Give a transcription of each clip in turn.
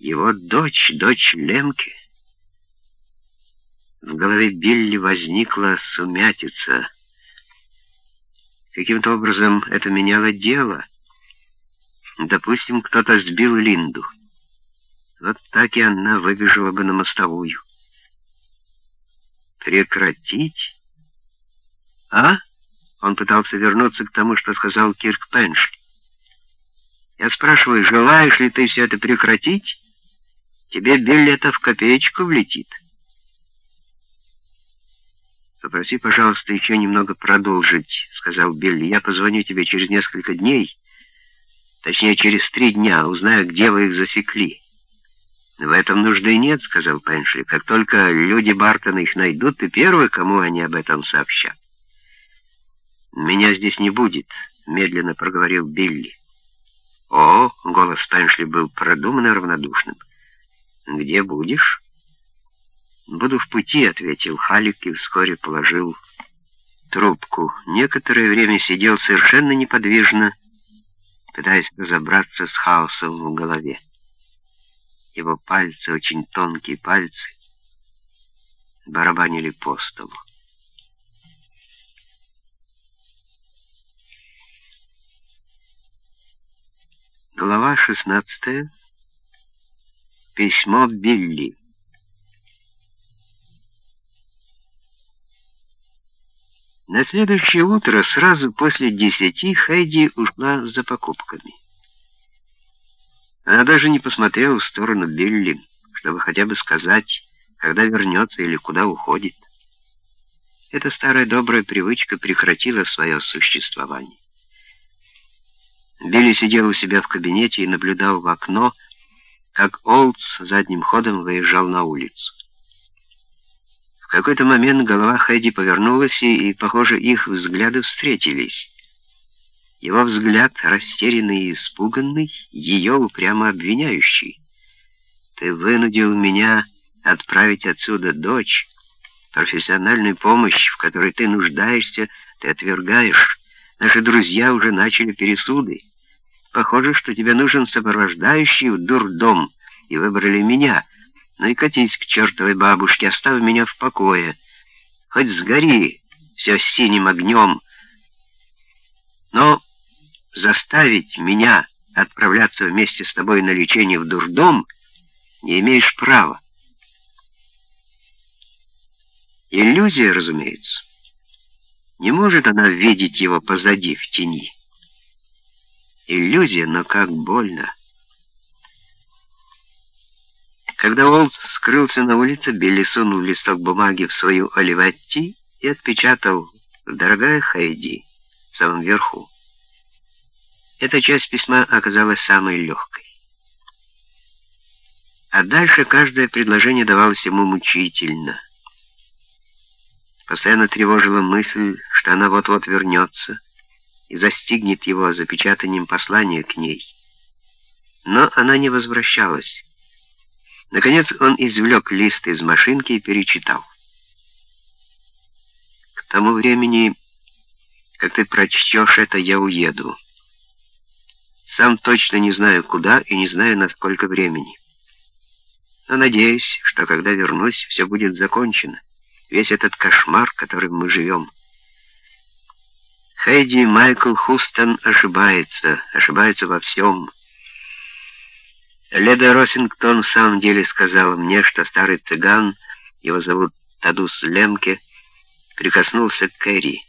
Его дочь, дочь Лемке. В голове Билли возникла сумятица. Каким-то образом это меняло дело. Допустим, кто-то сбил Линду. Вот так и она выбежала бы на мостовую. Прекратить? А? Он пытался вернуться к тому, что сказал Кирк Пенш. Я спрашиваю, желаешь ли ты все это прекратить? Тебе билета в копеечку влетит. «Попроси, пожалуйста, еще немного продолжить», — сказал Билли. «Я позвоню тебе через несколько дней, точнее, через три дня, узнаю, где вы их засекли». «В этом нужды нет», — сказал Пеншли. «Как только люди Бартона их найдут, ты первый, кому они об этом сообщат». «Меня здесь не будет», — медленно проговорил Билли. «О!» — голос Пеншли был продуманно равнодушным. «Где будешь?» «Буду в пути», — ответил Халик и вскоре положил трубку. Некоторое время сидел совершенно неподвижно, пытаясь разобраться с хаосом в голове. Его пальцы, очень тонкие пальцы, барабанили по столу. Глава 16. Письмо Билли. На следующее утро, сразу после десяти, Хэйди ушла за покупками. Она даже не посмотрела в сторону Билли, чтобы хотя бы сказать, когда вернется или куда уходит. Эта старая добрая привычка прекратила свое существование. Билли сидел у себя в кабинете и наблюдал в окно, как Олдс задним ходом выезжал на улицу. В какой-то момент голова Хэдди повернулась, и, похоже, их взгляды встретились. Его взгляд, растерянный и испуганный, ее упрямо обвиняющий. «Ты вынудил меня отправить отсюда дочь. Профессиональную помощь, в которой ты нуждаешься, ты отвергаешь. Наши друзья уже начали пересуды. Похоже, что тебе нужен сопровождающий в дурдом, и выбрали меня». Ну и катись к чертовой бабушке, оставь меня в покое. Хоть сгори все синим огнем. Но заставить меня отправляться вместе с тобой на лечение в дурдом не имеешь права. Иллюзия, разумеется. Не может она видеть его позади, в тени. Иллюзия, но как больно. Когда Олд скрылся на улице, Билли сунул листок бумаги в свою оливетти и отпечатал «Дорогая Хайди» в самом верху. Эта часть письма оказалась самой легкой. А дальше каждое предложение давалось ему мучительно. Постоянно тревожила мысль, что она вот-вот вернется и застигнет его запечатанием послания к ней. Но она не возвращалась. Наконец он извлек лист из машинки и перечитал. «К тому времени, как ты прочтешь это, я уеду. Сам точно не знаю, куда и не знаю, на сколько времени. Но надеюсь, что когда вернусь, все будет закончено. Весь этот кошмар, которым мы живем». Хэйди Майкл Хустон ошибается, ошибается во всем. Леда Росингтон в самом деле сказала мне, что старый цыган, его зовут Тадус Лемке, прикоснулся к Кэрри.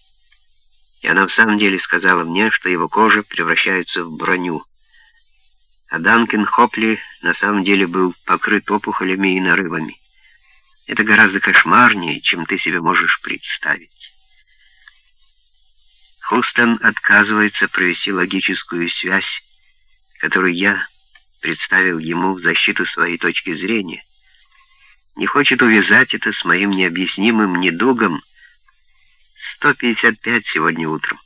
И она в самом деле сказала мне, что его кожа превращается в броню. А Данкин Хопли на самом деле был покрыт опухолями и нарывами. Это гораздо кошмарнее, чем ты себе можешь представить. Хустон отказывается провести логическую связь, которую я представил ему в защиту своей точки зрения, не хочет увязать это с моим необъяснимым недугом 155 сегодня утром.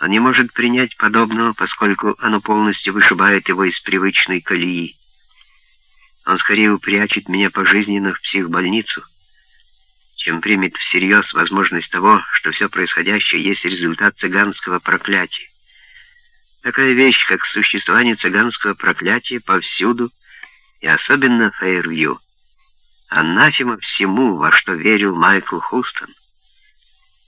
Он не может принять подобного, поскольку оно полностью вышибает его из привычной колеи. Он скорее упрячет меня пожизненно в психбольницу, чем примет всерьез возможность того, что все происходящее есть результат цыганского проклятия. Такая вещь, как существование цыганского проклятия повсюду, и особенно в Фейервью. Анафема всему, во что верил Майкл Хустон.